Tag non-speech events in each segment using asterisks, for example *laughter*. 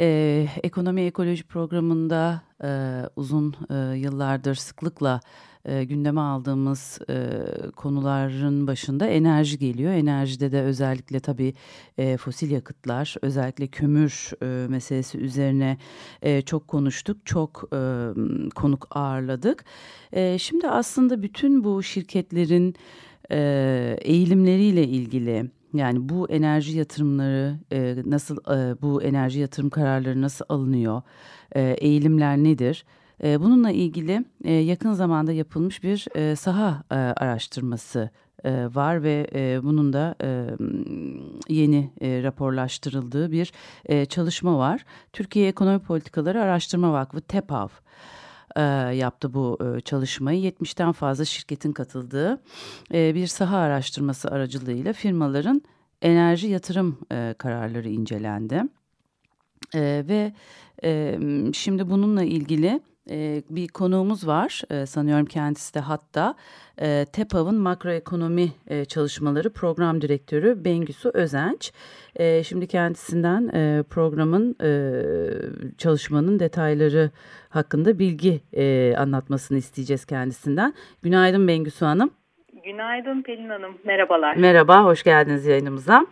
Ee, Ekonomi Ekoloji Programı'nda e, uzun e, yıllardır sıklıkla e, gündeme aldığımız e, konuların başında enerji geliyor. Enerjide de özellikle tabii e, fosil yakıtlar, özellikle kömür e, meselesi üzerine e, çok konuştuk, çok e, konuk ağırladık. E, şimdi aslında bütün bu şirketlerin e, eğilimleriyle ilgili yani bu enerji yatırımları e, nasıl e, bu enerji yatırım kararları nasıl alınıyor? E, eğilimler nedir? E, bununla ilgili e, yakın zamanda yapılmış bir e, saha e, araştırması e, var ve e, bunun da e, yeni e, raporlaştırıldığı bir e, çalışma var. Türkiye Ekonomi Politikaları Araştırma Vakfı TEPAV e, yaptı bu e, çalışmayı. 70'ten fazla şirketin katıldığı e, bir saha araştırması aracılığıyla firmaların enerji yatırım e, kararları incelendi. E, ve e, şimdi bununla ilgili e, bir konuğumuz var. E, sanıyorum kendisi de hatta e, TEPAV'ın makroekonomi e, çalışmaları program direktörü Bengüsü Özenç. E, şimdi kendisinden e, programın e, çalışmanın detayları hakkında bilgi e, anlatmasını isteyeceğiz kendisinden. Günaydın Bengüsü Hanım. Günaydın Pelin Hanım. Merhabalar. Merhaba, hoş geldiniz yayınımıza.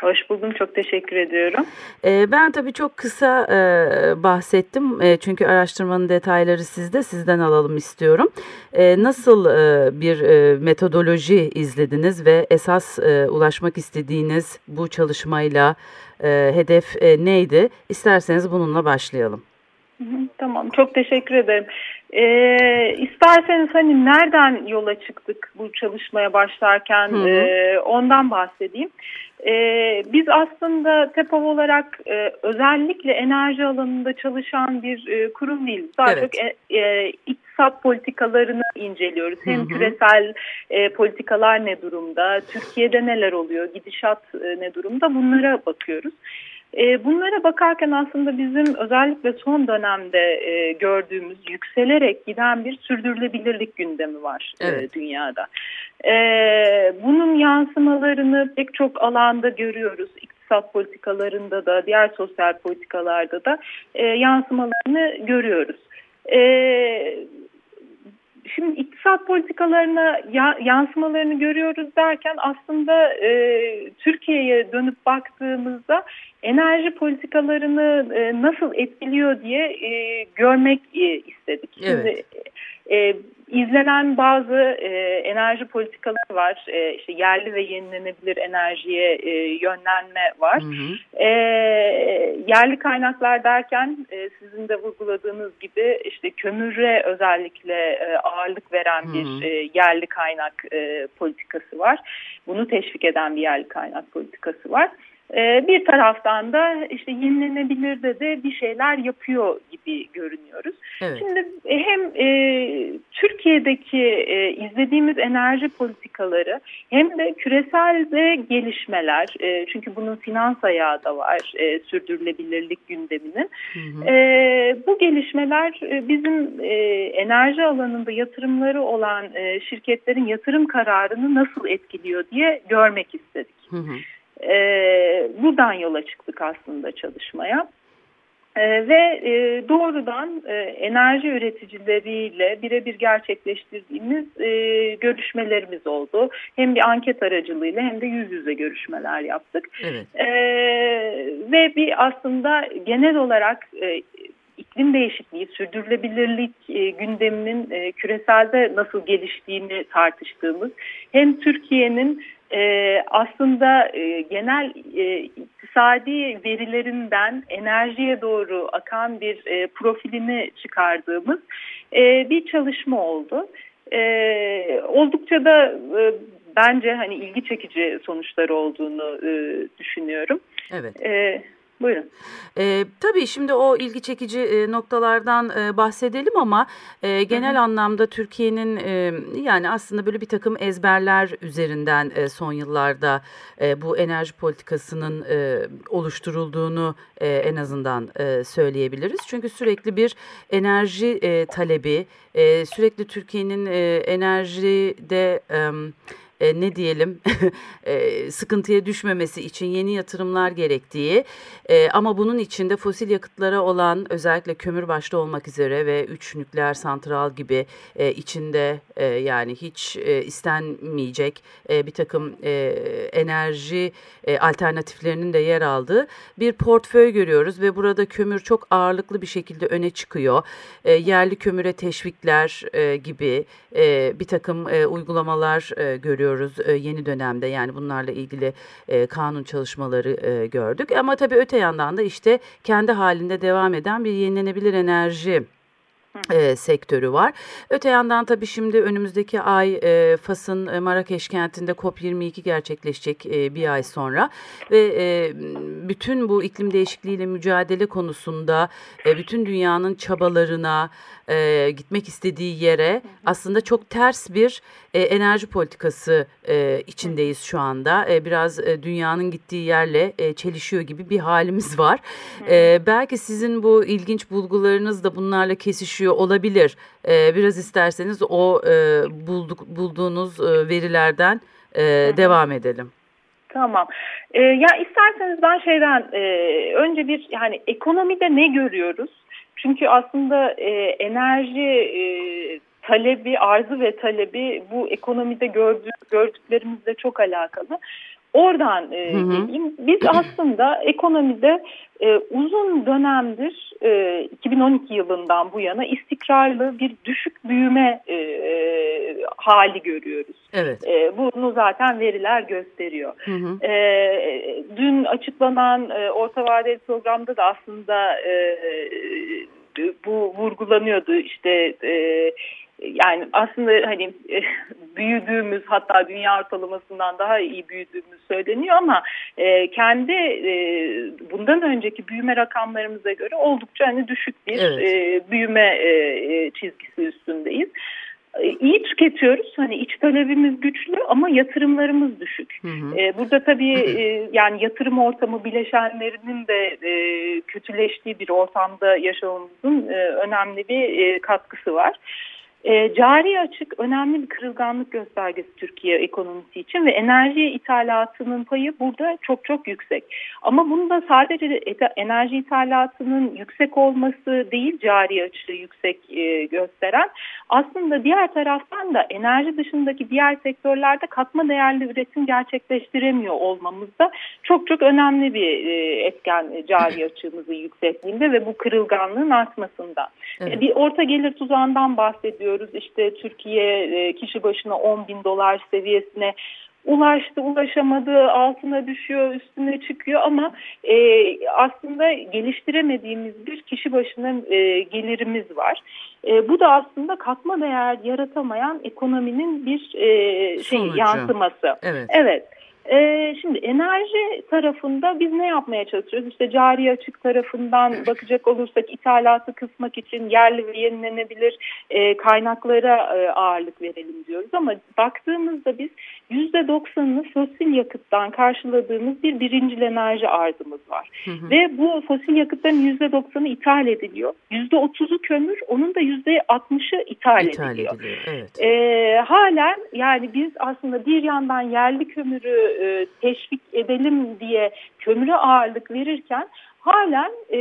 Hoş buldum. Çok teşekkür ediyorum. E, ben tabii çok kısa e, bahsettim. E, çünkü araştırmanın detayları sizde. Sizden alalım istiyorum. E, nasıl e, bir e, metodoloji izlediniz ve esas e, ulaşmak istediğiniz bu çalışmayla e, hedef e, neydi? İsterseniz bununla başlayalım. Tamam. Çok teşekkür ederim. Ee, isterseniz hani nereden yola çıktık bu çalışmaya başlarken hı hı. E, ondan bahsedeyim. Ee, biz aslında TEPAV olarak e, özellikle enerji alanında çalışan bir e, kurum değiliz. Daha evet. çok e, e, iktisat politikalarını inceliyoruz. Hem hı hı. küresel e, politikalar ne durumda, Türkiye'de neler oluyor, gidişat e, ne durumda bunlara bakıyoruz. E, bunlara bakarken aslında bizim özellikle son dönemde e, gördüğümüz yükselerek giden bir sürdürülebilirlik gündemi var e, evet. dünyada. bunun yansımalarını pek çok alanda görüyoruz. İktisat politikalarında da, diğer sosyal politikalarda da yansımalarını görüyoruz. Şimdi iktisat politikalarına ya, yansımalarını görüyoruz derken aslında e, Türkiye'ye dönüp baktığımızda enerji politikalarını e, nasıl etkiliyor diye e, görmek e, istedik. Evet. Şimdi e, izlenen bazı e, enerji politikaları var. E, işte yerli ve yenilenebilir enerjiye e, yönlenme var. Hı hı. E, yerli kaynaklar derken e, sizin de vurguladığınız gibi işte kömüre özellikle e, ağırlık veren hı hı. bir e, yerli kaynak e, politikası var. Bunu teşvik eden bir yerli kaynak politikası var. Ee, bir taraftan da işte yenilenebilir de de bir şeyler yapıyor gibi görünüyoruz. Evet. Şimdi e, hem e, Türkiye'deki e, izlediğimiz enerji politikaları hem de küreselde gelişmeler e, çünkü bunun finans ayağı da var e, sürdürülebilirlik gündeminin. Hı hı. E, bu gelişmeler e, bizim e, enerji alanında yatırımları olan e, şirketlerin yatırım kararını nasıl etkiliyor diye görmek istedik. Hı hı. E, buradan yola çıktık aslında çalışmaya. E, ve e, doğrudan e, enerji üreticileriyle birebir gerçekleştirdiğimiz e, görüşmelerimiz oldu. Hem bir anket aracılığıyla hem de yüz yüze görüşmeler yaptık. Evet. E, ve bir aslında genel olarak e, iklim değişikliği, sürdürülebilirlik e, gündeminin e, küreselde nasıl geliştiğini tartıştığımız hem Türkiye'nin e, aslında e, genel e, iktisadi verilerinden enerjiye doğru akan bir e, profilini çıkardığımız e, bir çalışma oldu. E, oldukça da e, bence hani ilgi çekici sonuçları olduğunu e, düşünüyorum. Evet. E, Buyurun. E, tabii şimdi o ilgi çekici e, noktalardan e, bahsedelim ama e, genel hı hı. anlamda Türkiye'nin e, yani aslında böyle bir takım ezberler üzerinden e, son yıllarda e, bu enerji politikasının e, oluşturulduğunu e, en azından e, söyleyebiliriz. Çünkü sürekli bir enerji e, talebi, e, sürekli Türkiye'nin e, enerjide... E, e, ne diyelim *laughs* e, sıkıntıya düşmemesi için yeni yatırımlar gerektiği e, ama bunun içinde fosil yakıtlara olan özellikle kömür başta olmak üzere ve üç nükleer santral gibi e, içinde e, yani hiç e, istenmeyecek e, bir takım e, enerji e, alternatiflerinin de yer aldığı bir portföy görüyoruz ve burada kömür çok ağırlıklı bir şekilde öne çıkıyor. E, yerli kömüre teşvikler e, gibi e, bir takım e, uygulamalar e, görüyoruz görüyoruz e, yeni dönemde yani bunlarla ilgili e, kanun çalışmaları e, gördük. Ama tabii öte yandan da işte kendi halinde devam eden bir yenilenebilir enerji e, sektörü var. Öte yandan tabii şimdi önümüzdeki ay e, Fas'ın e, Marrakeş kentinde COP22 gerçekleşecek e, bir ay sonra ve e, bütün bu iklim değişikliğiyle mücadele konusunda e, bütün dünyanın çabalarına e, gitmek istediği yere aslında çok ters bir e, enerji politikası e, içindeyiz şu anda. E, biraz e, dünyanın gittiği yerle e, çelişiyor gibi bir halimiz var. E, belki sizin bu ilginç bulgularınız da bunlarla kesişiyor olabilir. E, biraz isterseniz o e, bulduk, bulduğunuz e, verilerden e, devam edelim. Tamam. Ee, ya isterseniz ben şeyden e, önce bir yani ekonomide ne görüyoruz? Çünkü aslında e, enerji e, talebi, arzı ve talebi bu ekonomide gördük, gördüklerimizle çok alakalı. Oradan e, hı hı. Biz aslında ekonomide e, uzun dönemdir e, 2012 yılından bu yana istikrarlı bir düşük büyüme e, e, hali görüyoruz. Evet. E, bunu zaten veriler gösteriyor. Hı hı. E, dün açıklanan e, orta vadeli programda da aslında e, bu vurgulanıyordu. İşte e, yani aslında hani e, büyüdüğümüz hatta dünya ortalamasından daha iyi büyüdüğümüz söyleniyor ama e, kendi e, bundan önceki büyüme rakamlarımıza göre oldukça hani düşük bir evet. e, büyüme e, çizgisi üstündeyiz. İyi tüketiyoruz. Hani iç talebimiz güçlü ama yatırımlarımız düşük. Hı hı. E, burada tabii e, yani yatırım ortamı bileşenlerinin de e, kötüleştiği bir ortamda yaşamamızın e, önemli bir e, katkısı var. E, cari açık önemli bir kırılganlık göstergesi Türkiye ekonomisi için ve enerji ithalatının payı burada çok çok yüksek. Ama bunda sadece enerji ithalatının yüksek olması değil cari açığı yüksek e, gösteren aslında diğer taraftan da enerji dışındaki diğer sektörlerde katma değerli üretim gerçekleştiremiyor olmamız da çok çok önemli bir e, etken cari *laughs* açığımızın yüksekliğinde ve bu kırılganlığın artmasında. Evet. E, bir orta gelir tuzağından bahsediyoruz görüyoruz. İşte Türkiye e, kişi başına 10 bin dolar seviyesine ulaştı, ulaşamadı, altına düşüyor, üstüne çıkıyor ama e, aslında geliştiremediğimiz bir kişi başına e, gelirimiz var. E, bu da aslında katma değer yaratamayan ekonominin bir e, şey yansıması. Evet. Evet. Ee, şimdi enerji tarafında biz ne yapmaya çalışıyoruz? İşte cari açık tarafından bakacak olursak ithalatı kısmak için yerli ve yenilenebilir e, kaynaklara e, ağırlık verelim diyoruz. Ama baktığımızda biz %90'ını fosil yakıttan karşıladığımız bir birincil enerji arzımız var. Hı hı. Ve bu fosil yakıtların %90'ı ithal ediliyor. %30'u kömür, onun da %60'ı ithal, ithal ediliyor. ediliyor evet. ee, halen yani biz aslında bir yandan yerli kömürü e, teşvik edelim diye kömüre ağırlık verirken halen e,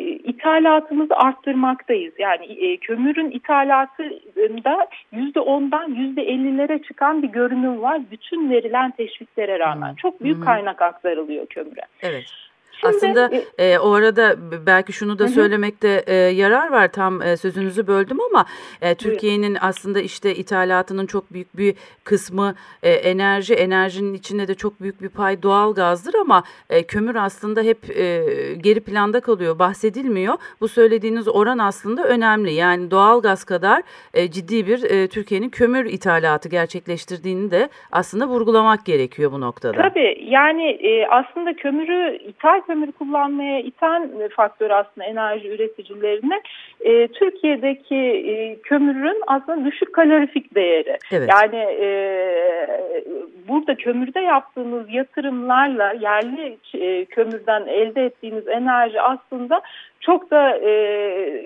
ithalatımızı arttırmaktayız. Yani e, kömürün ithalatında yüzde ondan yüzde ellilere çıkan bir görünüm var. Bütün verilen teşviklere rağmen. Hmm. Çok büyük kaynak aktarılıyor kömüre. Evet. Şimdi, Aslında e, e, o arada belki şunu da hı. söylemekte e, yarar var. Tam e, sözünüzü böldüm ama e, Türkiye'nin aslında işte ithalatının çok büyük bir kısmı e, enerji. Enerjinin içinde de çok büyük bir pay doğal gazdır ama e, kömür aslında hep e, geri planda kalıyor, bahsedilmiyor. Bu söylediğiniz oran aslında önemli. Yani doğal gaz kadar e, ciddi bir e, Türkiye'nin kömür ithalatı gerçekleştirdiğini de aslında vurgulamak gerekiyor bu noktada. Tabii yani e, aslında kömürü ithal kömür kullanmaya iten faktör aslında enerji üreticilerine e, Türkiye'deki e, kömürün aslında düşük kalorifik değeri. Evet. Yani e, burada kömürde yaptığınız yatırımlarla yerli e, kömürden elde ettiğiniz enerji aslında çok da e,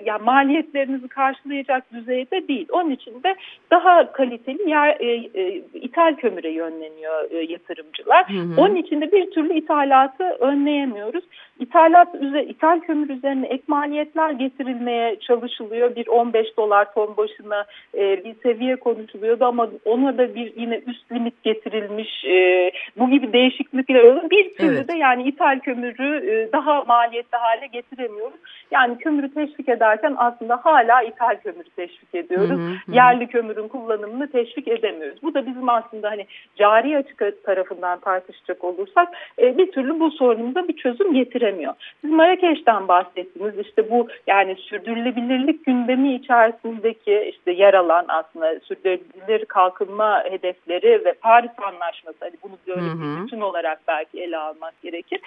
yani maliyetlerinizi karşılayacak düzeyde değil. Onun için de daha kaliteli yer, e, e, ithal kömüre yönleniyor e, yatırımcılar. Hı hı. Onun için de bir türlü ithalatı önleyemiyoruz. İthalat ithal kömür üzerine ek maliyetler getirilmeye çalışılıyor. Bir 15 dolar ton başına e, bir seviye konuşuluyordu ama ona da bir yine üst limit getirilmiş. E, bu gibi değişiklikler oluyor. Bir türlü evet. de yani ithal kömürü e, daha maliyetli hale getiremiyoruz. Yani kömürü teşvik ederken aslında hala ithal kömürü teşvik ediyoruz. Hı hı. Yerli kömürün kullanımını teşvik edemiyoruz. Bu da bizim aslında hani cari açık tarafından tartışacak olursak e, bir türlü bu sorunumuza bir çözüm getiremiyor. Siz Marrakeş'ten bahsettiniz. İşte bu yani sürdürülebilirlik gündemi içerisindeki işte yer alan aslında sürdürülebilir kalkınma hedefleri ve Paris Anlaşması hani bunu böyle bir bütün olarak belki ele almak gerekir.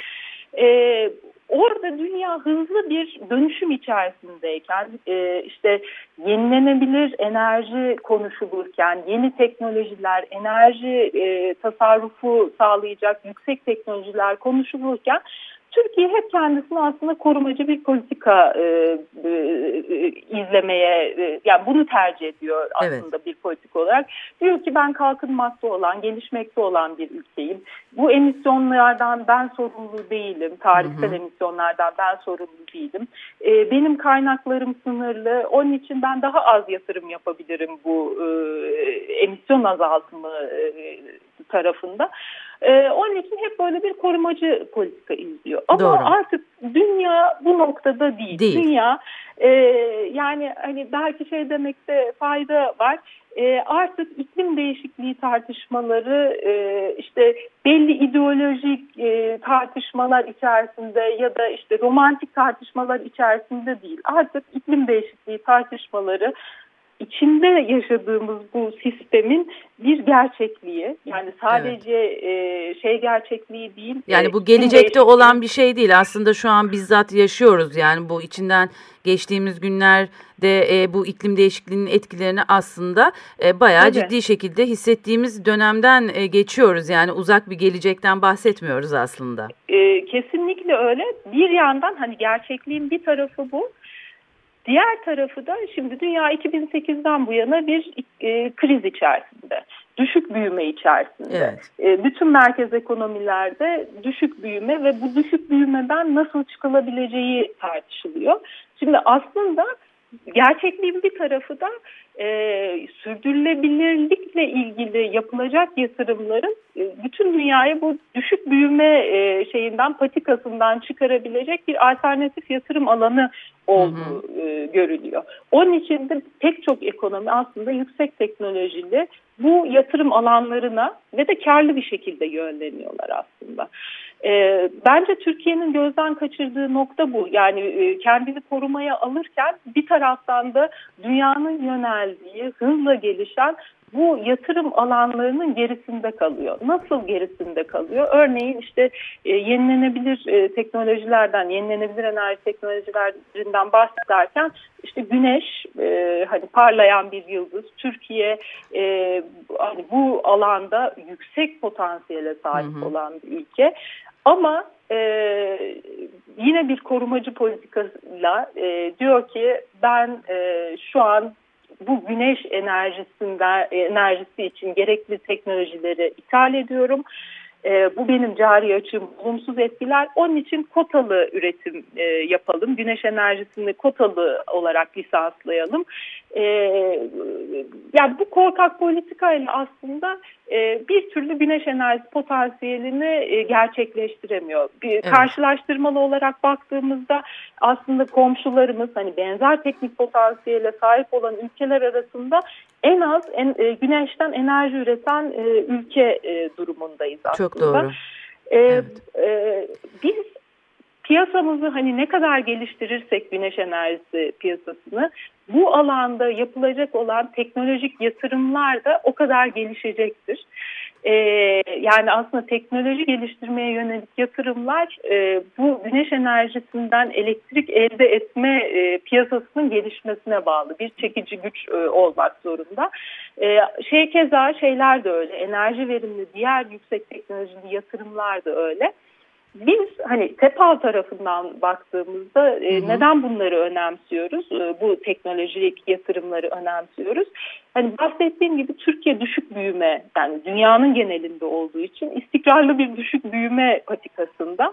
Ee, orada dünya hızlı bir dönüşüm içerisindeyken e, işte yenilenebilir enerji konuşulurken yeni teknolojiler, enerji e, tasarrufu sağlayacak yüksek teknolojiler konuşulurken Türkiye hep kendisini aslında korumacı bir politika e, e, izlemeye, e, yani bunu tercih ediyor aslında evet. bir politik olarak. Diyor ki ben kalkınmakta olan, gelişmekte olan bir ülkeyim. Bu emisyonlardan ben sorumlu değilim, tarihsel hı hı. emisyonlardan ben sorumlu değilim. E, benim kaynaklarım sınırlı, onun için ben daha az yatırım yapabilirim bu e, emisyon azaltımı e, tarafında. Ee, onun için hep böyle bir korumacı politika izliyor. Ama Doğru. artık dünya bu noktada değil. değil. Dünya e, yani hani belki şey demekte fayda var. E, artık iklim değişikliği tartışmaları e, işte belli ideolojik e, tartışmalar içerisinde ya da işte romantik tartışmalar içerisinde değil. Artık iklim değişikliği tartışmaları içinde yaşadığımız bu sistemin bir gerçekliği yani sadece evet. e, şey gerçekliği değil. Yani bu gelecekte olan bir şey değil aslında şu an bizzat yaşıyoruz yani bu içinden geçtiğimiz günlerde e, bu iklim değişikliğinin etkilerini aslında e, bayağı evet. ciddi şekilde hissettiğimiz dönemden e, geçiyoruz yani uzak bir gelecekten bahsetmiyoruz aslında. E, kesinlikle öyle bir yandan hani gerçekliğin bir tarafı bu Diğer tarafı da şimdi dünya 2008'den bu yana bir e, kriz içerisinde. Düşük büyüme içerisinde. Evet. E, bütün merkez ekonomilerde düşük büyüme ve bu düşük büyümeden nasıl çıkılabileceği tartışılıyor. Şimdi aslında gerçekliğin bir tarafı da e, sürdürülebilirlikle ilgili yapılacak yatırımların e, bütün dünyayı bu düşük büyüme e, şeyinden patikasından çıkarabilecek bir alternatif yatırım alanı olduğu E, görülüyor. Onun için de pek çok ekonomi aslında yüksek teknolojili bu yatırım alanlarına ve de karlı bir şekilde yönleniyorlar aslında. E, bence Türkiye'nin gözden kaçırdığı nokta bu. Yani e, kendini korumaya alırken bir taraftan da dünyanın yöneldiği, hızla gelişen bu yatırım alanlarının gerisinde kalıyor. Nasıl gerisinde kalıyor? Örneğin işte e, yenilenebilir e, teknolojilerden, yenilenebilir enerji teknolojilerinden bahsederken işte güneş e, hani parlayan bir yıldız. Türkiye e, hani bu alanda yüksek potansiyele sahip hı hı. olan bir ülke. Ama e, yine bir korumacı politikayla e, diyor ki ben e, şu an bu güneş enerjisinden enerjisi için gerekli teknolojileri ithal ediyorum. E, bu benim cari açığım olumsuz etkiler. Onun için kotalı üretim e, yapalım. Güneş enerjisini kotalı olarak lisanslayalım. E, yani bu korkak politikayla aslında e, bir türlü güneş enerjisi potansiyelini e, gerçekleştiremiyor. Bir, evet. Karşılaştırmalı olarak baktığımızda aslında komşularımız hani benzer teknik potansiyele sahip olan ülkeler arasında en az en, e, güneşten enerji üreten e, ülke e, durumundayız aslında. Çok doğru. E, evet. e, biz piyasamızı hani ne kadar geliştirirsek güneş enerjisi piyasasını bu alanda yapılacak olan teknolojik yatırımlar da o kadar gelişecektir. E, yani aslında teknoloji geliştirmeye yönelik yatırımlar e, bu güneş enerjisinden elektrik elde etme e, piyasasının gelişmesine bağlı bir çekici güç e, olmak zorunda. Şey keza şeyler de öyle enerji verimli diğer yüksek teknolojili yatırımlar da öyle. Biz hani TEPAL tarafından baktığımızda e, hı hı. neden bunları önemsiyoruz? E, bu teknolojik yatırımları önemsiyoruz. Hani bahsettiğim gibi Türkiye düşük büyüme yani dünyanın genelinde olduğu için istikrarlı bir düşük büyüme patikasında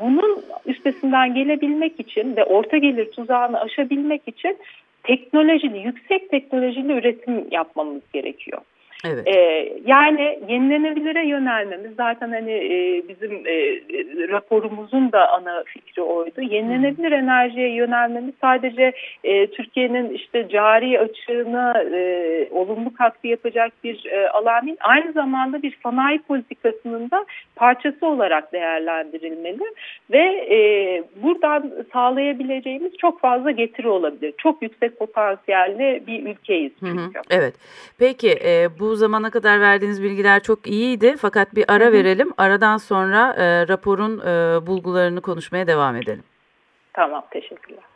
bunun üstesinden gelebilmek için ve orta gelir tuzağını aşabilmek için teknolojili, yüksek teknolojili üretim yapmamız gerekiyor. Evet. Ee, yani yenilenebilire yönelmemiz zaten hani e, bizim e, raporumuzun da ana fikri oydu. Yenilenebilir enerjiye yönelmemiz sadece e, Türkiye'nin işte cari açığına e, olumlu katkı yapacak bir e, alan değil. Aynı zamanda bir sanayi politikasının da parçası olarak değerlendirilmeli ve e, buradan sağlayabileceğimiz çok fazla getiri olabilir. Çok yüksek potansiyelli bir ülkeyiz çünkü. Hı hı, evet. Peki e, bu bu zamana kadar verdiğiniz bilgiler çok iyiydi. Fakat bir ara verelim. Aradan sonra e, raporun e, bulgularını konuşmaya devam edelim. Tamam, teşekkürler.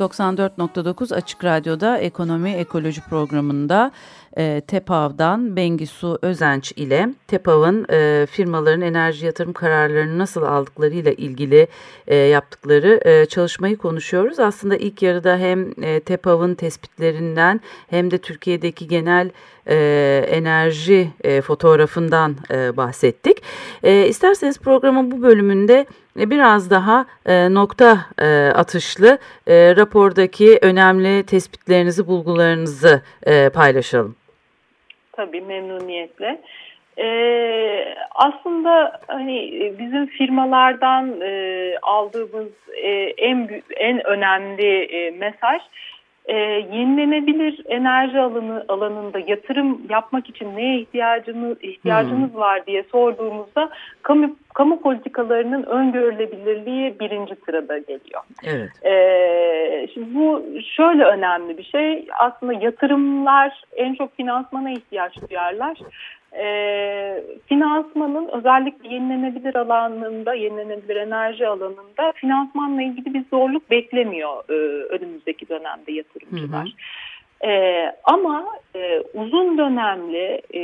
94.9 Açık Radyo'da Ekonomi Ekoloji programında e, TEPAV'dan Bengisu Özenç ile TEPAV'ın e, firmaların enerji yatırım kararlarını nasıl aldıklarıyla ilgili e, yaptıkları e, çalışmayı konuşuyoruz. Aslında ilk yarıda hem e, TEPAV'ın tespitlerinden hem de Türkiye'deki genel e, enerji e, fotoğrafından e, bahsettik. E, isterseniz programın bu bölümünde biraz daha e, nokta e, atışlı e, rapordaki önemli tespitlerinizi, bulgularınızı e, paylaşalım. Tabii memnuniyetle. Ee, aslında hani bizim firmalardan e, aldığımız e, en en önemli e, mesaj e, yenilenebilir enerji alanı alanında yatırım yapmak için neye ihtiyacımız ihtiyacımız hmm. var diye sorduğumuzda kamu kamu politikalarının öngörülebilirliği birinci sırada geliyor. Evet. E, şimdi bu şöyle önemli bir şey. Aslında yatırımlar en çok finansmana ihtiyaç duyarlar e, finansmanın özellikle yenilenebilir alanında, yenilenebilir enerji alanında finansmanla ilgili bir zorluk beklemiyor e, önümüzdeki dönemde yatırımcılar. Hı hı. E, ama e, uzun dönemli e,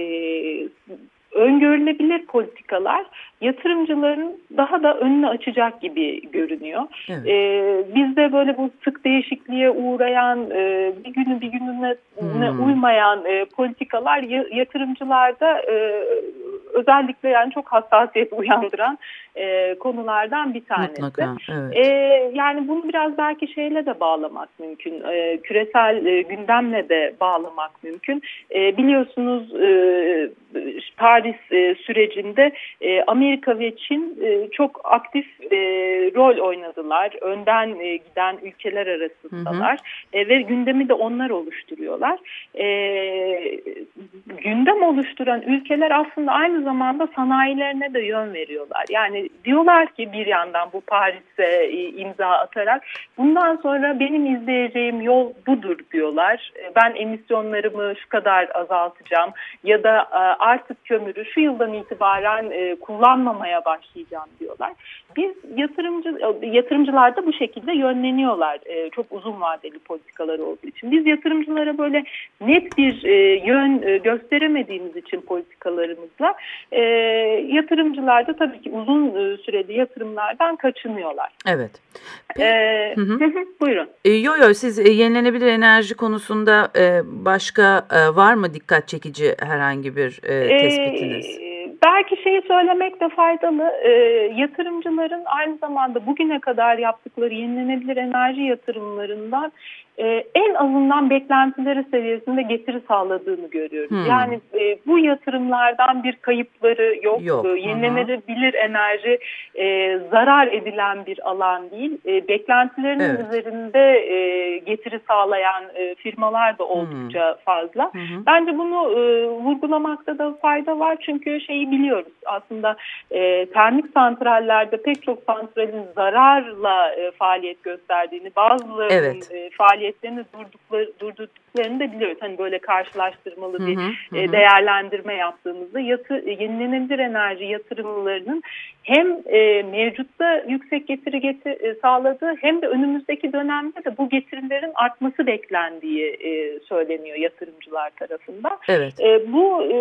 öngörülebilir politikalar yatırımcıların daha da önünü açacak gibi görünüyor. Evet. Ee, bizde böyle bu sık değişikliğe uğrayan, e, bir günü bir gününe hmm. uymayan e, politikalar yatırımcılarda e, özellikle yani çok hassasiyet *laughs* uyandıran e, konulardan bir tanesi. Mutlaka, evet. e, yani bunu biraz belki şeyle de bağlamak mümkün, e, küresel e, gündemle de bağlamak mümkün. E, biliyorsunuz e, Paris e, sürecinde e, Amerika ve Çin e, çok aktif e, rol oynadılar. Önden e, giden ülkeler arasındalar hı hı. E, ve gündemi de onlar oluşturuyorlar. E, gündem oluşturan ülkeler aslında aynı zamanda sanayilerine de yön veriyorlar. Yani diyorlar ki bir yandan bu Paris'e imza atarak bundan sonra benim izleyeceğim yol budur diyorlar. Ben emisyonlarımı şu kadar azaltacağım ya da e, artık kömürü şu yıldan itibaren e, kullanmamaya başlayacağım diyorlar. Biz yatırımcı e, yatırımcılar da bu şekilde yönleniyorlar çok uzun vadeli politikalar olduğu için. Biz yatırımcılara böyle net bir yön gösteremediğimiz için politikalarımızla yatırımcılar da tabii ki uzun süreli yatırımlardan kaçınıyorlar. Evet. Ee, hı hı. *laughs* buyurun. E, yo yo siz e, yenilenebilir enerji konusunda e, başka e, var mı dikkat çekici herhangi bir e, tespitiniz? E, belki şeyi söylemekte faydalı. E, yatırımcıların aynı zamanda bugüne kadar yaptıkları yenilenebilir enerji yatırımlarından e, en azından beklentileri seviyesinde getiri sağladığını görüyoruz. Hmm. Yani e, bu yatırımlardan bir kayıpları yok. yok. E, yenilenebilir enerji e, zarar edilen bir alan değil. E, beklentilerinin evet. üzerinde e, getiri sağlayan e, firmalar da oldukça hmm. fazla. Hmm. Bence bunu e, vurgulamakta da fayda var. Çünkü şeyi biliyoruz aslında e, termik santrallerde pek çok santralin zararla e, faaliyet gösterdiğini, bazılarının evet. e, faaliyet faaliyetlerini durdukları, durdurduklarını da biliyoruz. Hani böyle karşılaştırmalı bir hı hı, e, değerlendirme yaptığımızda yatı, yenilenebilir enerji yatırımlarının hem e, mevcutta yüksek getiri getir, e, sağladığı hem de önümüzdeki dönemde de bu getirilerin artması beklendiği e, söyleniyor yatırımcılar tarafından. Evet. E, bu e,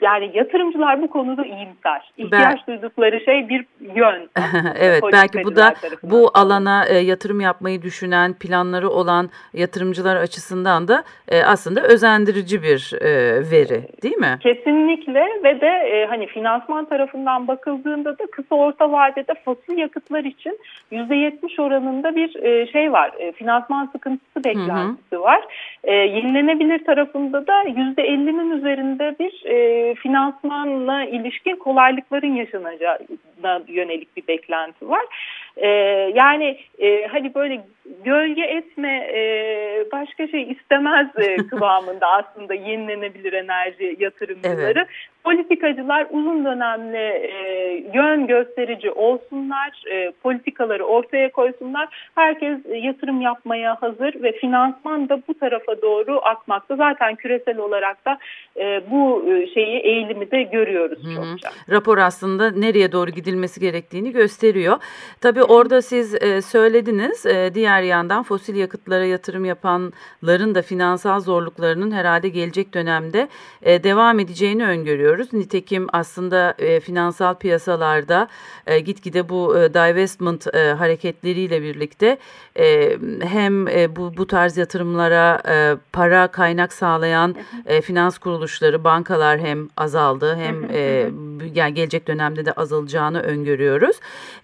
yani yatırımcılar bu konuda iyimser. İhtiyaç ben... duydukları şey bir yön. *laughs* evet belki bu da bu alana e, yatırım yapmayı düşünen planları olan yatırımcılar açısından da e, aslında özendirici bir e, veri değil mi? Kesinlikle ve de e, hani finansman tarafından bakıldığında da kısa orta vadede fosil yakıtlar için %70 oranında bir e, şey var. E, finansman sıkıntısı beklentisi hı hı. var. E, yenilenebilir tarafında da %50'nin üzerinde bir e, finansmanla ilişkin kolaylıkların yaşanacağına yönelik bir beklenti var. E, yani e, hani böyle gölge etme e, başka şey istemez e, *laughs* kıvamında aslında yenilenebilir enerji yatırımcıları. Evet. Politikacılar uzun dönemli e, yön gösterici olsunlar, e, politikaları ortaya koysunlar. Herkes e, yatırım yapmaya hazır ve finansman da bu tarafa doğru akmakta. Zaten küresel olarak da e, bu e, şeyi eğilimi de görüyoruz Hı -hı. çokça. Rapor aslında nereye doğru gidilmesi gerektiğini gösteriyor. Tabii orada siz e, söylediniz e, diğer yandan fosil yakıtlara yatırım yapanların da finansal zorluklarının herhalde gelecek dönemde e, devam edeceğini öngörüyoruz. Nitekim aslında e, finansal piyasalarda e, gitgide bu e, divestment e, hareketleriyle birlikte e, hem e, bu, bu tarz yatırımlara e, para kaynak sağlayan e, finans kuruluşları, bankalar hem azaldı hem e, yani gelecek dönemde de azalacağını öngörüyoruz.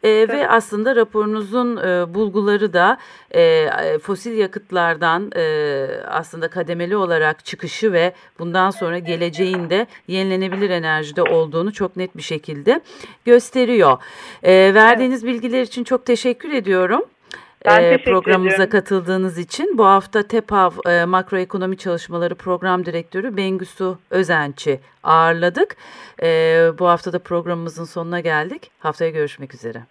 E, ve aslında raporunuzun e, bulguları da e, fosil yakıtlardan e, aslında kademeli olarak çıkışı ve bundan sonra geleceğinde yenilenebilir enerjide olduğunu çok net bir şekilde gösteriyor. E, verdiğiniz evet. bilgiler için çok teşekkür ediyorum. Ben programımıza ediyorum. katıldığınız için. Bu hafta TEPAV e, Makroekonomi Çalışmaları Program Direktörü Bengisu Özenç'i ağırladık. E, bu hafta da programımızın sonuna geldik. Haftaya görüşmek üzere.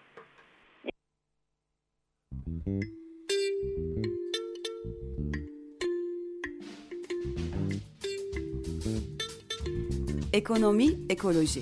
Ekonomi, ekoloji.